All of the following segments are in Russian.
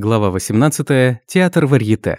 Глава 18. Театр варьете.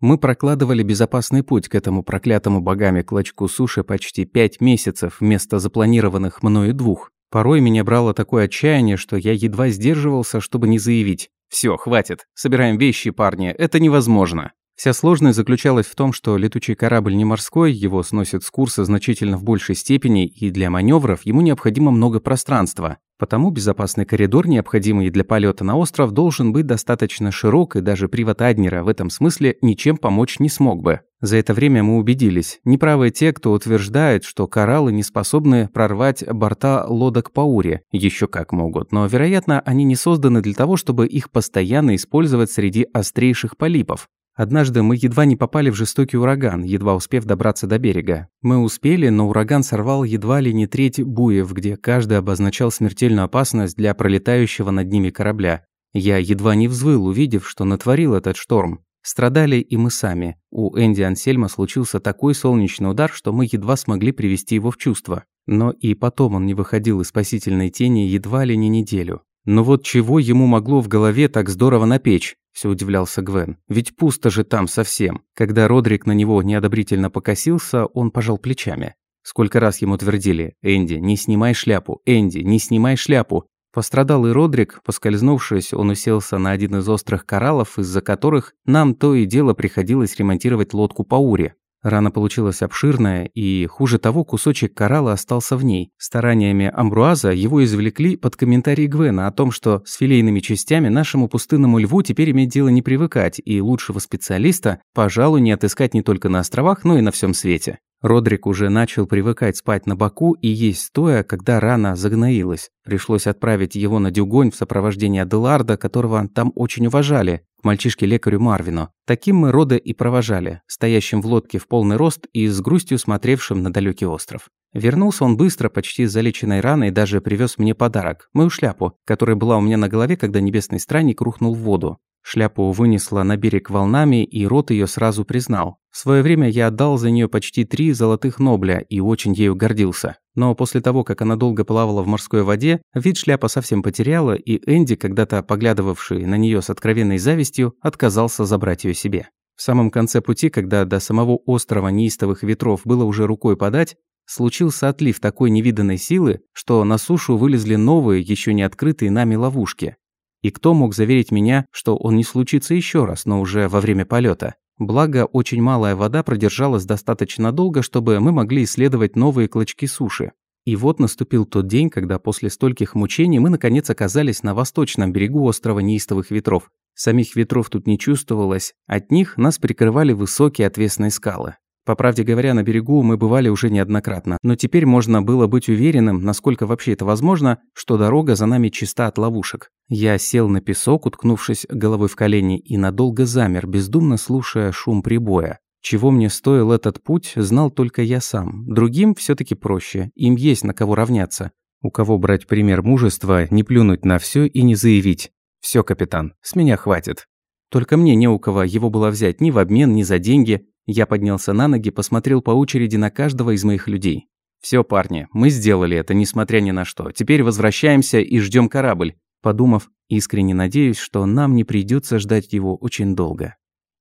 Мы прокладывали безопасный путь к этому проклятому богами клочку суши почти пять месяцев вместо запланированных мною двух. Порой меня брало такое отчаяние, что я едва сдерживался, чтобы не заявить «Всё, хватит, собираем вещи, парни, это невозможно». Вся сложность заключалась в том, что летучий корабль не морской, его сносят с курса значительно в большей степени, и для маневров ему необходимо много пространства. Потому безопасный коридор, необходимый для полета на остров, должен быть достаточно широк, и даже привод Аднера в этом смысле ничем помочь не смог бы. За это время мы убедились, неправы те, кто утверждает, что кораллы не способны прорвать борта лодок Паури. Еще как могут, но, вероятно, они не созданы для того, чтобы их постоянно использовать среди острейших полипов. Однажды мы едва не попали в жестокий ураган, едва успев добраться до берега. Мы успели, но ураган сорвал едва ли не треть буев, где каждый обозначал смертельную опасность для пролетающего над ними корабля. Я едва не взвыл, увидев, что натворил этот шторм. Страдали и мы сами. У Энди Ансельма случился такой солнечный удар, что мы едва смогли привести его в чувство. Но и потом он не выходил из спасительной тени едва ли не неделю. Но вот чего ему могло в голове так здорово напечь? Все удивлялся Гвен. Ведь пусто же там совсем. Когда Родрик на него неодобрительно покосился, он пожал плечами. Сколько раз ему твердили «Энди, не снимай шляпу! Энди, не снимай шляпу!» Пострадал и Родрик, поскользнувшись, он уселся на один из острых кораллов, из-за которых нам то и дело приходилось ремонтировать лодку по уре. Рана получилась обширная, и, хуже того, кусочек коралла остался в ней. Стараниями Амбруаза его извлекли под комментарий Гвена о том, что с филейными частями нашему пустынному льву теперь иметь дело не привыкать, и лучшего специалиста, пожалуй, не отыскать не только на островах, но и на всем свете. Родрик уже начал привыкать спать на боку и есть стоя, когда рана загноилась. Пришлось отправить его на дюгонь в сопровождении Аделарда, которого там очень уважали, мальчишке-лекарю Марвину. Таким мы Рода и провожали, стоящим в лодке в полный рост и с грустью смотревшим на далекий остров. Вернулся он быстро, почти с залеченной раной, даже привез мне подарок – мою шляпу, которая была у меня на голове, когда небесный странник рухнул в воду. Шляпу вынесла на берег волнами, и Рот ее сразу признал. В свое время я отдал за нее почти три золотых нобля и очень ею гордился. Но после того, как она долго плавала в морской воде, вид шляпа совсем потеряла, и Энди, когда-то поглядывавший на нее с откровенной завистью, отказался забрать ее себе. В самом конце пути, когда до самого острова неистовых ветров было уже рукой подать, случился отлив такой невиданной силы, что на сушу вылезли новые, еще не открытые нами ловушки. И кто мог заверить меня, что он не случится еще раз, но уже во время полета? Благо, очень малая вода продержалась достаточно долго, чтобы мы могли исследовать новые клочки суши. И вот наступил тот день, когда после стольких мучений мы наконец оказались на восточном берегу острова Неистовых ветров. Самих ветров тут не чувствовалось, от них нас прикрывали высокие отвесные скалы. По правде говоря, на берегу мы бывали уже неоднократно, но теперь можно было быть уверенным, насколько вообще это возможно, что дорога за нами чиста от ловушек. Я сел на песок, уткнувшись головой в колени, и надолго замер, бездумно слушая шум прибоя. Чего мне стоил этот путь, знал только я сам. Другим все таки проще, им есть на кого равняться. У кого брать пример мужества, не плюнуть на все и не заявить «Все, капитан, с меня хватит». Только мне не у кого его было взять ни в обмен, ни за деньги, я поднялся на ноги, посмотрел по очереди на каждого из моих людей. Все, парни, мы сделали это, несмотря ни на что. Теперь возвращаемся и ждем корабль». Подумав, искренне надеюсь, что нам не придется ждать его очень долго.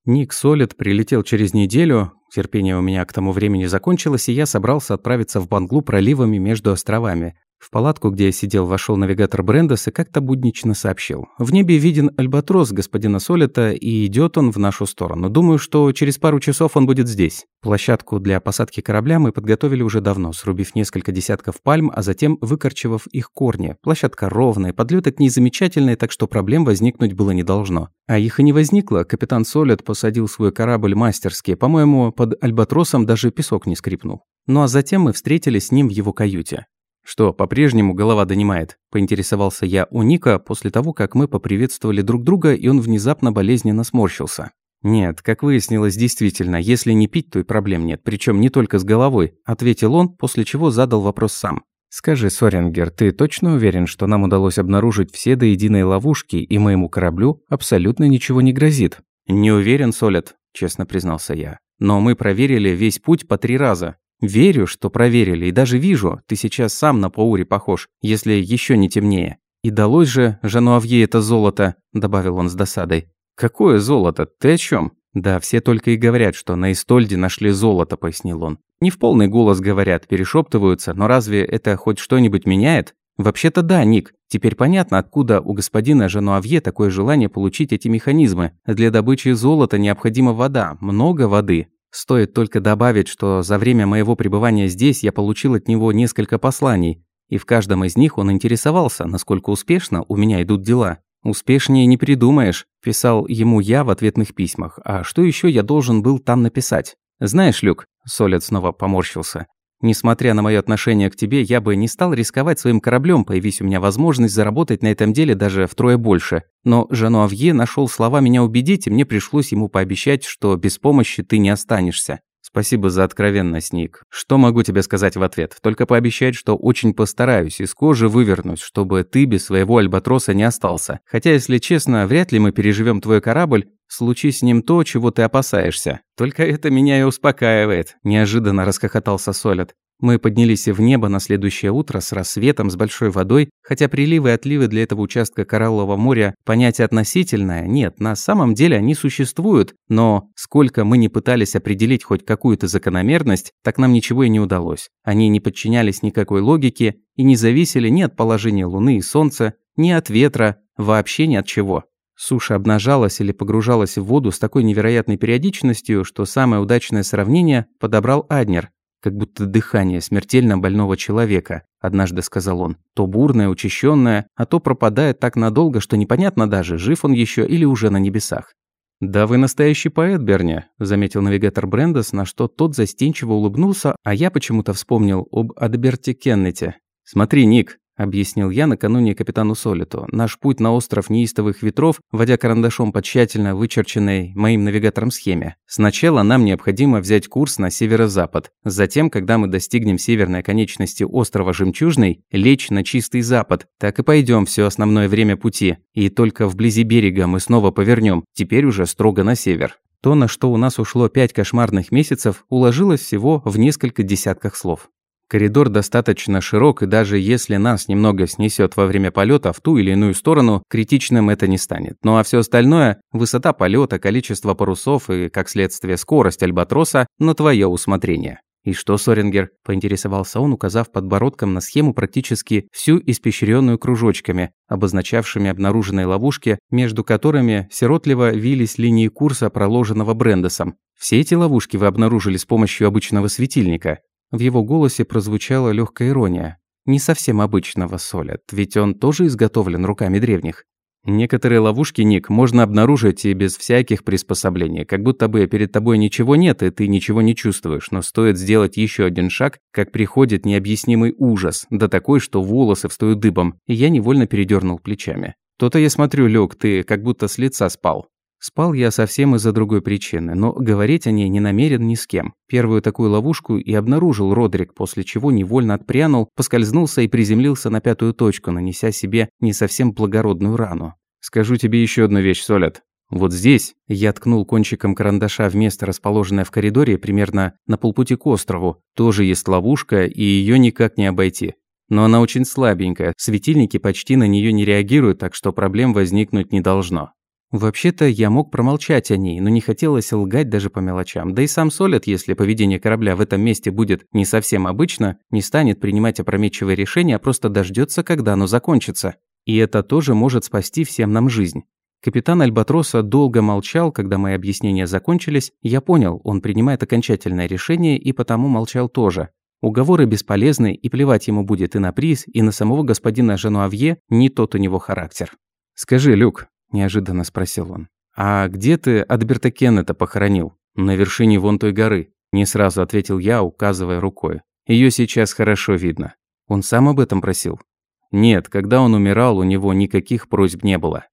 Ник Солид прилетел через неделю, терпение у меня к тому времени закончилось, и я собрался отправиться в Банглу проливами между островами, в палатку, где я сидел, вошел навигатор Брендес и как-то буднично сообщил. «В небе виден альбатрос господина Солита, и идет он в нашу сторону. Думаю, что через пару часов он будет здесь». Площадку для посадки корабля мы подготовили уже давно, срубив несколько десятков пальм, а затем выкорчевав их корни. Площадка ровная, подлёты к ней замечательные, так что проблем возникнуть было не должно. А их и не возникло. Капитан Солид посадил свой корабль мастерски. По-моему, под альбатросом даже песок не скрипнул. Ну а затем мы встретились с ним в его каюте. «Что, по-прежнему голова донимает?» – поинтересовался я у Ника после того, как мы поприветствовали друг друга, и он внезапно болезненно сморщился. «Нет, как выяснилось, действительно, если не пить, то и проблем нет, причем не только с головой», – ответил он, после чего задал вопрос сам. «Скажи, Сорингер, ты точно уверен, что нам удалось обнаружить все до единой ловушки, и моему кораблю абсолютно ничего не грозит?» «Не уверен, Солят», – честно признался я. «Но мы проверили весь путь по три раза. Верю, что проверили, и даже вижу, ты сейчас сам на Паури похож, если еще не темнее. «И далось же Жануавье это золото», – добавил он с досадой. «Какое золото? Ты о чем? «Да, все только и говорят, что на Истольде нашли золото», – пояснил он. «Не в полный голос говорят, перешептываются, но разве это хоть что-нибудь меняет?» «Вообще-то да, Ник. Теперь понятно, откуда у господина Жануавье такое желание получить эти механизмы. Для добычи золота необходима вода, много воды. Стоит только добавить, что за время моего пребывания здесь я получил от него несколько посланий, и в каждом из них он интересовался, насколько успешно у меня идут дела. «Успешнее не придумаешь», – писал ему я в ответных письмах. «А что еще я должен был там написать?» «Знаешь, Люк», – Солид снова поморщился, Несмотря на мое отношение к тебе, я бы не стал рисковать своим кораблем, появись у меня возможность заработать на этом деле даже втрое больше. Но Жануавье нашел слова меня убедить, и мне пришлось ему пообещать, что без помощи ты не останешься. Спасибо за откровенность, Ник. Что могу тебе сказать в ответ? Только пообещать, что очень постараюсь из кожи вывернуть, чтобы ты без своего альбатроса не остался. Хотя, если честно, вряд ли мы переживем твой корабль, случись с ним то, чего ты опасаешься. Только это меня и успокаивает», – неожиданно расхохотался Солид. Мы поднялись в небо на следующее утро с рассветом, с большой водой, хотя приливы и отливы для этого участка Кораллового моря – понятие относительное, нет, на самом деле они существуют, но сколько мы не пытались определить хоть какую-то закономерность, так нам ничего и не удалось. Они не подчинялись никакой логике и не зависели ни от положения Луны и Солнца, ни от ветра, вообще ни от чего. Суша обнажалась или погружалась в воду с такой невероятной периодичностью, что самое удачное сравнение подобрал Аднер, как будто дыхание смертельно больного человека, однажды сказал он. То бурное, учащенное, а то пропадает так надолго, что непонятно даже, жив он еще или уже на небесах. «Да вы настоящий поэт, Берни», – заметил навигатор Брендес, на что тот застенчиво улыбнулся, а я почему-то вспомнил об Адберте Кеннете. «Смотри, Ник, – объяснил я накануне капитану Солиту. «Наш путь на остров неистовых ветров, водя карандашом по тщательно вычерченной моим навигатором схеме. Сначала нам необходимо взять курс на северо-запад. Затем, когда мы достигнем северной оконечности острова Жемчужный, лечь на чистый запад. Так и пойдем все основное время пути. И только вблизи берега мы снова повернем, теперь уже строго на север». То, на что у нас ушло пять кошмарных месяцев, уложилось всего в несколько десятках слов. Коридор достаточно широк, и даже если нас немного снесет во время полета в ту или иную сторону, критичным это не станет. Ну а все остальное – высота полета, количество парусов и, как следствие, скорость альбатроса – на твое усмотрение. «И что, Сорингер?» – поинтересовался он, указав подбородком на схему практически всю испещренную кружочками, обозначавшими обнаруженные ловушки, между которыми сиротливо вились линии курса, проложенного Брендесом. «Все эти ловушки вы обнаружили с помощью обычного светильника?» В его голосе прозвучала легкая ирония. Не совсем обычного солят, ведь он тоже изготовлен руками древних. Некоторые ловушки, Ник, можно обнаружить и без всяких приспособлений, как будто бы перед тобой ничего нет, и ты ничего не чувствуешь, но стоит сделать еще один шаг, как приходит необъяснимый ужас, да такой, что волосы встают дыбом, и я невольно передернул плечами. То-то я смотрю, Люк, ты как будто с лица спал. Спал я совсем из-за другой причины, но говорить о ней не намерен ни с кем. Первую такую ловушку и обнаружил Родрик, после чего невольно отпрянул, поскользнулся и приземлился на пятую точку, нанеся себе не совсем благородную рану. «Скажу тебе еще одну вещь, Солят. Вот здесь я ткнул кончиком карандаша в место, расположенное в коридоре, примерно на полпути к острову. Тоже есть ловушка, и ее никак не обойти. Но она очень слабенькая, светильники почти на нее не реагируют, так что проблем возникнуть не должно. Вообще-то я мог промолчать о ней, но не хотелось лгать даже по мелочам. Да и сам Солид, если поведение корабля в этом месте будет не совсем обычно, не станет принимать опрометчивые решения, а просто дождется, когда оно закончится. И это тоже может спасти всем нам жизнь. Капитан Альбатроса долго молчал, когда мои объяснения закончились. Я понял, он принимает окончательное решение и потому молчал тоже. Уговоры бесполезны, и плевать ему будет и на приз, и на самого господина Жануавье, не тот у него характер. «Скажи, Люк, неожиданно спросил он. «А где ты Адберта Кеннета похоронил?» «На вершине вон той горы», – не сразу ответил я, указывая рукой. Ее сейчас хорошо видно. Он сам об этом просил? Нет, когда он умирал, у него никаких просьб не было.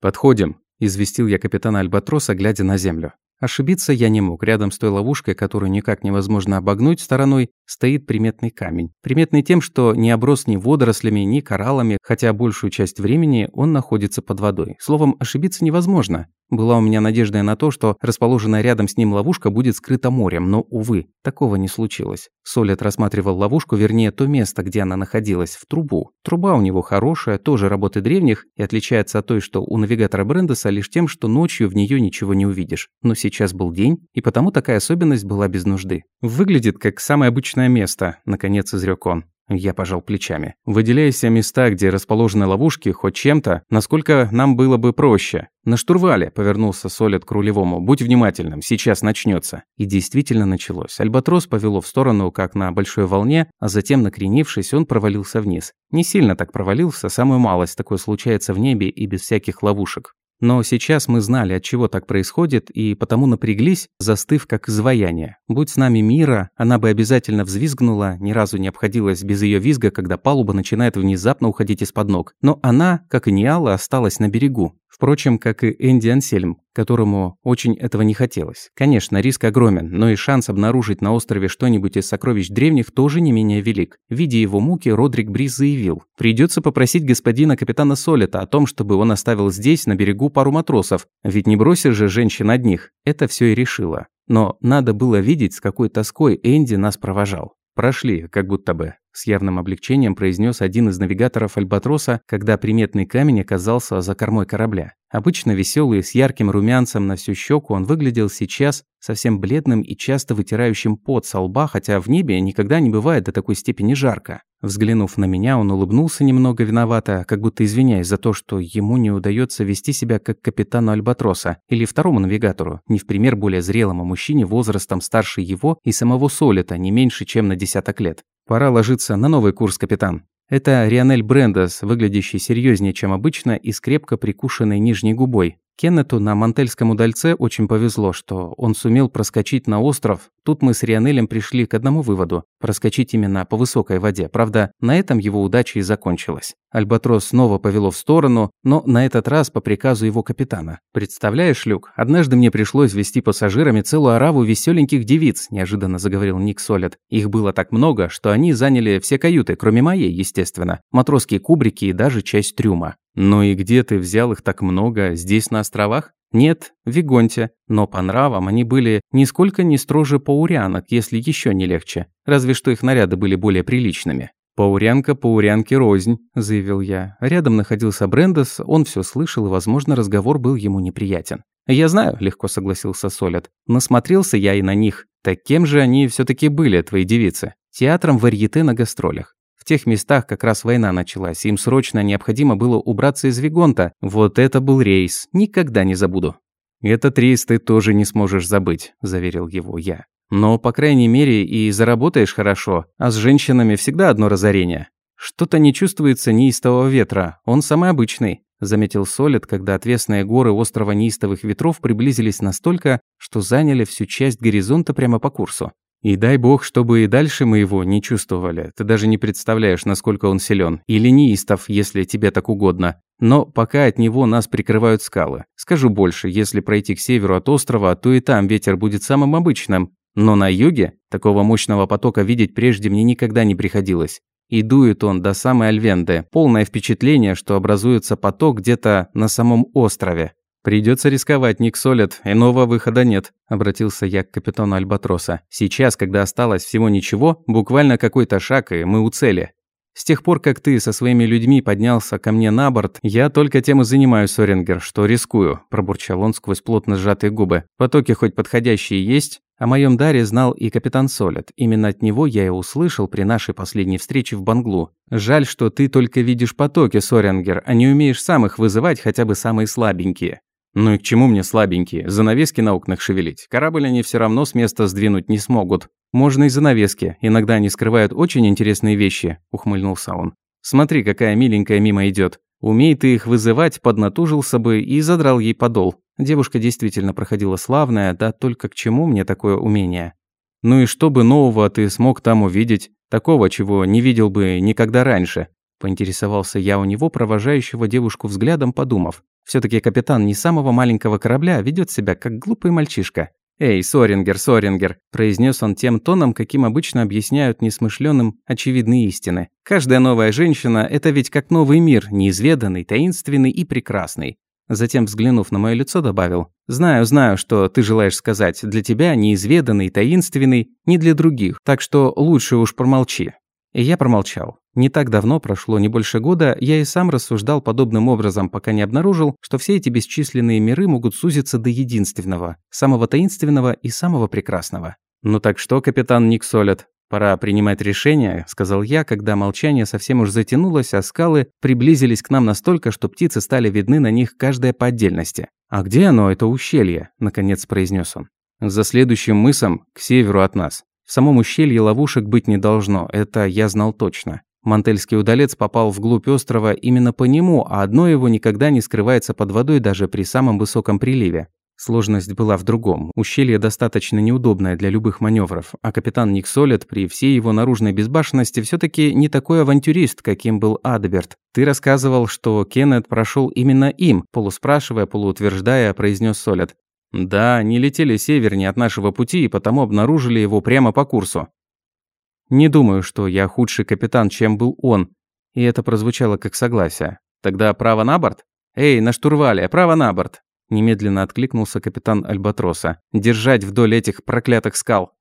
«Подходим», – известил я капитана Альбатроса, глядя на землю. Ошибиться я не мог. Рядом с той ловушкой, которую никак невозможно обогнуть стороной, стоит приметный камень. Приметный тем, что не оброс ни водорослями, ни кораллами, хотя большую часть времени он находится под водой. Словом, ошибиться невозможно. Была у меня надежда на то, что расположенная рядом с ним ловушка будет скрыта морем, но, увы, такого не случилось. Солид рассматривал ловушку, вернее, то место, где она находилась, в трубу. Труба у него хорошая, тоже работы древних, и отличается от той, что у навигатора Брендеса, лишь тем, что ночью в нее ничего не увидишь. Но сейчас был день, и потому такая особенность была без нужды. Выглядит как самое обычное место, наконец изрек он. Я пожал плечами. Выделяя все места, где расположены ловушки, хоть чем-то, насколько нам было бы проще. На штурвале повернулся Солид к рулевому. Будь внимательным, сейчас начнется. И действительно началось. Альбатрос повело в сторону, как на большой волне, а затем, накренившись, он провалился вниз. Не сильно так провалился, самую малость такое случается в небе и без всяких ловушек. Но сейчас мы знали, от чего так происходит, и потому напряглись, застыв как изваяние. Будь с нами мира, она бы обязательно взвизгнула, ни разу не обходилась без ее визга, когда палуба начинает внезапно уходить из-под ног. Но она, как и Ниала, осталась на берегу. Впрочем, как и Энди Ансельм, которому очень этого не хотелось. Конечно, риск огромен, но и шанс обнаружить на острове что-нибудь из сокровищ древних тоже не менее велик. Видя его муки, Родрик Бриз заявил, «Придется попросить господина капитана Солета о том, чтобы он оставил здесь, на берегу, пару матросов, ведь не бросишь же женщин одних». Это все и решило. Но надо было видеть, с какой тоской Энди нас провожал. Прошли, как будто бы. С явным облегчением произнес один из навигаторов Альбатроса, когда приметный камень оказался за кормой корабля. Обычно веселый, с ярким румянцем на всю щеку, он выглядел сейчас совсем бледным и часто вытирающим пот со лба, хотя в небе никогда не бывает до такой степени жарко. Взглянув на меня, он улыбнулся немного виновато, как будто извиняясь за то, что ему не удается вести себя как капитану Альбатроса или второму навигатору, не в пример более зрелому мужчине возрастом старше его и самого Солита, не меньше, чем на десяток лет. «Пора ложиться на новый курс, капитан», это Рионель Брендес, выглядящий серьезнее, чем обычно, и с крепко прикушенной нижней губой. Кеннету на Мантельском удальце очень повезло, что он сумел проскочить на остров. Тут мы с Рионелем пришли к одному выводу – проскочить именно по высокой воде. Правда, на этом его удача и закончилась. Альбатрос снова повело в сторону, но на этот раз по приказу его капитана. «Представляешь, Люк, однажды мне пришлось вести пассажирами целую ораву веселеньких девиц», – неожиданно заговорил Ник Солид. «Их было так много, что они заняли все каюты, кроме моей, естественно, матросские кубрики и даже часть трюма. «Ну и где ты взял их так много? Здесь, на островах?» «Нет, в Вигонте. Но по нравам они были нисколько не строже паурянок, если еще не легче. Разве что их наряды были более приличными». «Паурянка паурянке рознь», – заявил я. Рядом находился Брендес, он все слышал, и, возможно, разговор был ему неприятен. «Я знаю», – легко согласился Солид. «Насмотрелся я и на них. Так кем же они все таки были, твои девицы? Театром варьете на гастролях тех местах как раз война началась, им срочно необходимо было убраться из Вигонта. Вот это был рейс, никогда не забуду. «Этот рейс ты тоже не сможешь забыть», – заверил его я. «Но, по крайней мере, и заработаешь хорошо, а с женщинами всегда одно разорение. Что-то не чувствуется неистового ветра, он самый обычный», – заметил Солид, когда отвесные горы острова неистовых ветров приблизились настолько, что заняли всю часть горизонта прямо по курсу. И дай бог, чтобы и дальше мы его не чувствовали. Ты даже не представляешь, насколько он силен. Или неистов, если тебе так угодно. Но пока от него нас прикрывают скалы. Скажу больше, если пройти к северу от острова, то и там ветер будет самым обычным. Но на юге такого мощного потока видеть прежде мне никогда не приходилось. И дует он до самой Альвенды. Полное впечатление, что образуется поток где-то на самом острове. «Придется рисковать, Ник Солид, иного выхода нет», – обратился я к капитану Альбатроса. «Сейчас, когда осталось всего ничего, буквально какой-то шаг, и мы у цели. С тех пор, как ты со своими людьми поднялся ко мне на борт, я только тем и занимаюсь, Сорингер, что рискую», – пробурчал он сквозь плотно сжатые губы. «Потоки хоть подходящие есть?» О моем даре знал и капитан Солид. Именно от него я и услышал при нашей последней встрече в Банглу. Жаль, что ты только видишь потоки, Сорингер, а не умеешь сам их вызывать хотя бы самые слабенькие. Ну и к чему мне слабенькие? Занавески на окнах шевелить. Корабль они все равно с места сдвинуть не смогут. Можно и занавески. Иногда они скрывают очень интересные вещи, ухмыльнулся он. Смотри, какая миленькая мимо идет. Умей ты их вызывать, поднатужился бы и задрал ей подол. Девушка действительно проходила славная, да только к чему мне такое умение? Ну и что бы нового ты смог там увидеть? Такого, чего не видел бы никогда раньше. Поинтересовался я у него, провожающего девушку взглядом, подумав. все таки капитан не самого маленького корабля ведет себя как глупый мальчишка. «Эй, Сорингер, Сорингер», – произнес он тем тоном, каким обычно объясняют несмышленным очевидные истины. «Каждая новая женщина – это ведь как новый мир, неизведанный, таинственный и прекрасный». Затем, взглянув на мое лицо, добавил. «Знаю, знаю, что ты желаешь сказать. Для тебя неизведанный, таинственный, не для других. Так что лучше уж промолчи». И я промолчал. Не так давно, прошло не больше года, я и сам рассуждал подобным образом, пока не обнаружил, что все эти бесчисленные миры могут сузиться до единственного, самого таинственного и самого прекрасного. «Ну так что, капитан Ник Солет, пора принимать решение», – сказал я, когда молчание совсем уж затянулось, а скалы приблизились к нам настолько, что птицы стали видны на них каждая по отдельности. «А где оно, это ущелье?» – наконец произнес он. «За следующим мысом, к северу от нас. В самом ущелье ловушек быть не должно, это я знал точно. Мантельский удалец попал вглубь острова именно по нему, а одно его никогда не скрывается под водой даже при самом высоком приливе. Сложность была в другом. Ущелье достаточно неудобное для любых маневров, а капитан Ник Солет при всей его наружной безбашенности все таки не такой авантюрист, каким был Адберт. Ты рассказывал, что Кеннет прошел именно им, полуспрашивая, полуутверждая, произнес Солет. Да, они летели севернее от нашего пути и потому обнаружили его прямо по курсу. Не думаю, что я худший капитан, чем был он. И это прозвучало как согласие. Тогда право на борт? Эй, на штурвале, право на борт. Немедленно откликнулся капитан Альбатроса. Держать вдоль этих проклятых скал.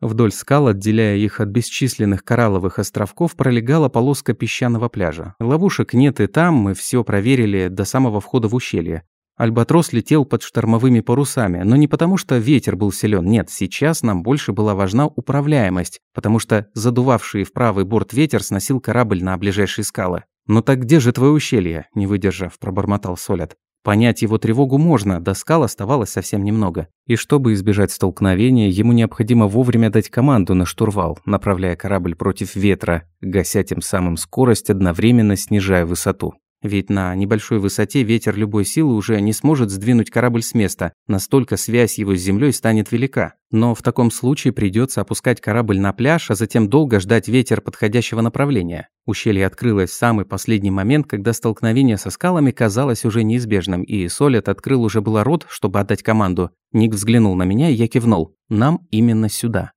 Вдоль скал, отделяя их от бесчисленных коралловых островков, пролегала полоска песчаного пляжа. Ловушек нет и там, мы все проверили до самого входа в ущелье. Альбатрос летел под штормовыми парусами, но не потому, что ветер был силен. Нет, сейчас нам больше была важна управляемость, потому что задувавший в правый борт ветер сносил корабль на ближайшие скалы. «Ну так где же твое ущелье?» – не выдержав, пробормотал Солят. Понять его тревогу можно, до скал оставалось совсем немного. И чтобы избежать столкновения, ему необходимо вовремя дать команду на штурвал, направляя корабль против ветра, гася тем самым скорость, одновременно снижая высоту. Ведь на небольшой высоте ветер любой силы уже не сможет сдвинуть корабль с места, настолько связь его с землей станет велика. Но в таком случае придется опускать корабль на пляж, а затем долго ждать ветер подходящего направления. Ущелье открылось в самый последний момент, когда столкновение со скалами казалось уже неизбежным, и Солет открыл уже было рот, чтобы отдать команду. Ник взглянул на меня, и я кивнул. «Нам именно сюда».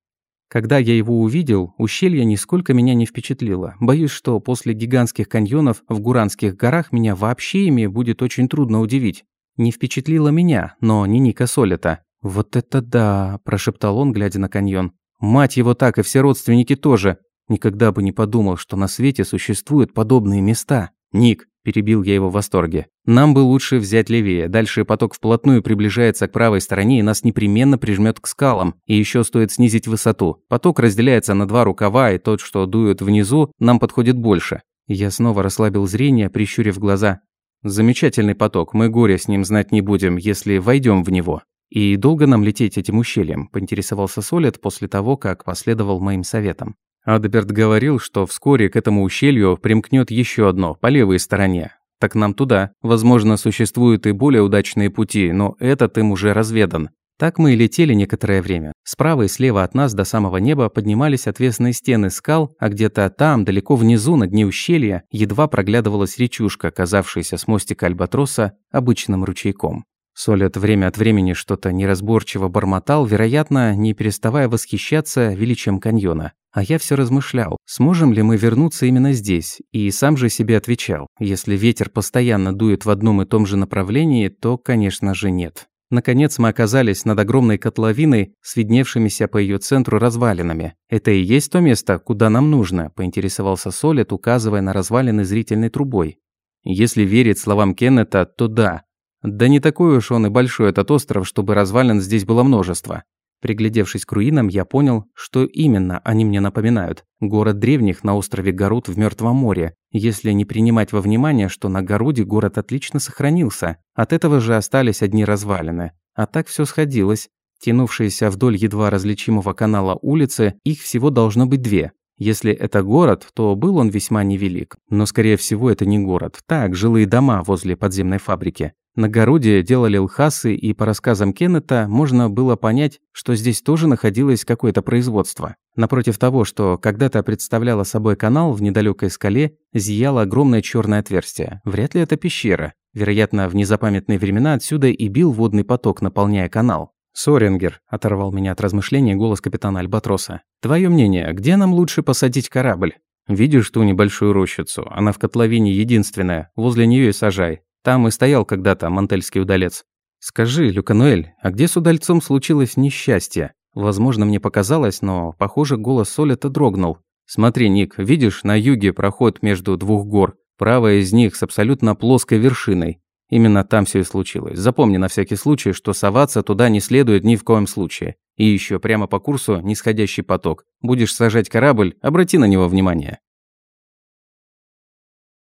Когда я его увидел, ущелье нисколько меня не впечатлило. Боюсь, что после гигантских каньонов в Гуранских горах меня вообще ими будет очень трудно удивить. Не впечатлило меня, но не Ника Солита. «Вот это да!» – прошептал он, глядя на каньон. «Мать его так, и все родственники тоже. Никогда бы не подумал, что на свете существуют подобные места. Ник, Перебил я его в восторге. «Нам бы лучше взять левее. Дальше поток вплотную приближается к правой стороне и нас непременно прижмет к скалам. И еще стоит снизить высоту. Поток разделяется на два рукава, и тот, что дует внизу, нам подходит больше». Я снова расслабил зрение, прищурив глаза. «Замечательный поток. Мы горе с ним знать не будем, если войдем в него». «И долго нам лететь этим ущельем?» – поинтересовался Солид после того, как последовал моим советам. Адберт говорил, что вскоре к этому ущелью примкнет еще одно, по левой стороне. Так нам туда. Возможно, существуют и более удачные пути, но этот им уже разведан. Так мы и летели некоторое время. Справа и слева от нас до самого неба поднимались отвесные стены скал, а где-то там, далеко внизу, на дне ущелья, едва проглядывалась речушка, казавшаяся с мостика Альбатроса обычным ручейком. Солят время от времени что-то неразборчиво бормотал, вероятно, не переставая восхищаться величием каньона. А я все размышлял, сможем ли мы вернуться именно здесь, и сам же себе отвечал, если ветер постоянно дует в одном и том же направлении, то, конечно же, нет. Наконец мы оказались над огромной котловиной с видневшимися по ее центру развалинами. «Это и есть то место, куда нам нужно», – поинтересовался Солет, указывая на развалины зрительной трубой. Если верить словам Кеннета, то да, да не такой уж он и большой этот остров, чтобы развалин здесь было множество. Приглядевшись к руинам, я понял, что именно они мне напоминают. Город древних на острове Гарут в Мертвом море, если не принимать во внимание, что на Гаруде город отлично сохранился. От этого же остались одни развалины. А так все сходилось. Тянувшиеся вдоль едва различимого канала улицы, их всего должно быть две. Если это город, то был он весьма невелик. Но, скорее всего, это не город. Так, жилые дома возле подземной фабрики. На городе делали лхасы, и по рассказам Кеннета можно было понять, что здесь тоже находилось какое-то производство. Напротив того, что когда-то представляло собой канал в недалекой скале, зияло огромное черное отверстие. Вряд ли это пещера. Вероятно, в незапамятные времена отсюда и бил водный поток, наполняя канал. «Сорингер», – оторвал меня от размышлений голос капитана Альбатроса. «Твое мнение, где нам лучше посадить корабль? Видишь ту небольшую рощицу? Она в котловине единственная, возле нее и сажай. Там и стоял когда-то мантельский удалец. Скажи, Люкануэль, а где с удальцом случилось несчастье? Возможно, мне показалось, но, похоже, голос Солета дрогнул. Смотри, Ник, видишь, на юге проход между двух гор. Правая из них с абсолютно плоской вершиной. Именно там все и случилось. Запомни на всякий случай, что соваться туда не следует ни в коем случае. И еще прямо по курсу нисходящий поток. Будешь сажать корабль, обрати на него внимание.